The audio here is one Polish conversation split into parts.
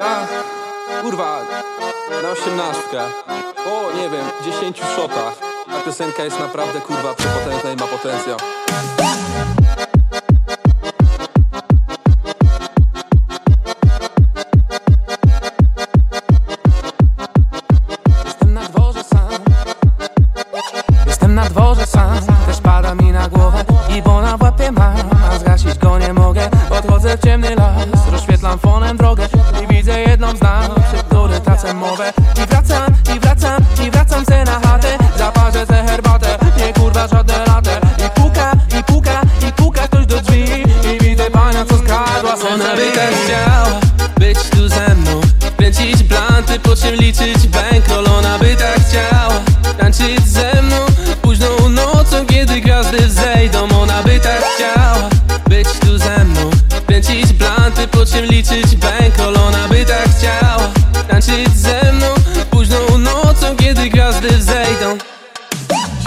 Ja, kurwa, na osiemnastkę. O, nie wiem, dziesięciu shotach. Ta piosenka jest naprawdę, kurwa, przepotężna i ma potencjał. Jestem na dworze sam. Jestem na dworze sam, też pada mi na głowę I bo na łapie mam, a zgasić go nie mogę Odchodzę w ciemny las, rozświetlam fonem drogę I widzę jedną z nas, przy której tracę mowę. I wracam, i wracam, i wracam se na chatę. Zaparzę se herbatę, nie kurwa żadne latę I puka, i puka, i puka ktoś do drzwi. I widzę panią co skradła Ona by tak chciała być tu ze mną Kręcić blanty, po czym liczyć bankroll Ona by tak chciała tańczyć ze liczyć bankroll Ona by tak chciała tańczyć ze mną Późną nocą, kiedy gwiazdy wzejdą.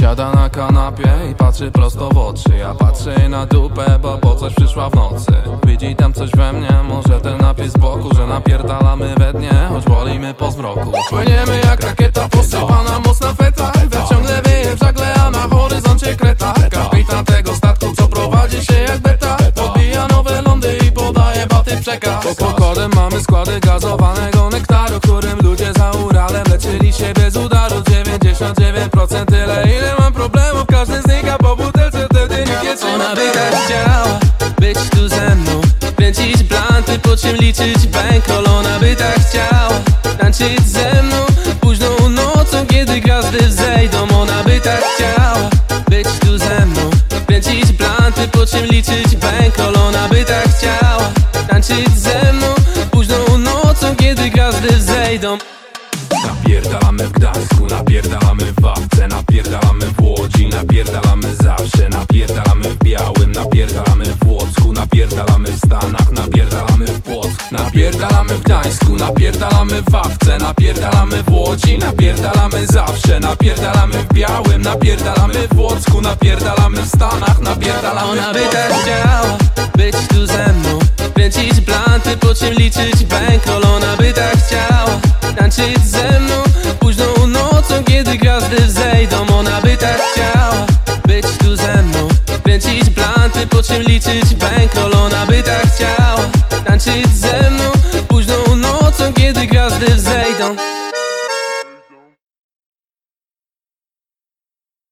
Siada na kanapie i patrzy prosto w oczy. Ja patrzę jej na dupę, bo po coś przyszła w nocy. Widzi tam coś we mnie, może ten napis z boku Że napierdalamy we dnie, choć wolimy po zmroku. Płyniemy jak rakieta posypana mocna przekaz Pod kodem mamy składy gazowanego nektaru Którym ludzie za Uralem leczyli się bez udaru. 99% tyle ile mam problemów. Każdy znika po butelce, wtedy nikt nie trzyma. Ona by tak chciała być tu ze mną. Kręcić blanty, po czym liczyć bankroll Ona by tak chciała. Tańczyć ze mną Późną nocą, kiedy gwiazdy wzejdą. Ona by tak chciała być tu ze mną. Kręcić blanty, po czym liczyć bankroll tańczyć ze mną Późną nocą, kiedy gwiazdy wzejdą Napierdalamy w Gdańsku, napierdalamy w Wawce Napierdalamy w Łodzi, napierdalamy zawsze Napierdalamy w Białym, napierdalamy w Łocku Napierdalamy w Stanach, napierdalamy w Płocku Napierdalamy w Gdańsku, napierdalamy w Wawce Napierdalamy w Łodzi, napierdalamy zawsze Napierdalamy w Białym, napierdalamy w Łocku Napierdalamy w Stanach, napierdalamy w Płocku Kręcić blanty, po czym liczyć bankroll Ona by tak chciała. Tańczyć ze mną Późną nocą, kiedy gwiazdy wzejdą Ona by tak chciała. Być tu ze mną Kręcić blanty, po czym liczyć bankroll Ona by tak chciała. Tańczyć ze mną Późną nocą, kiedy gwiazdy wzejdą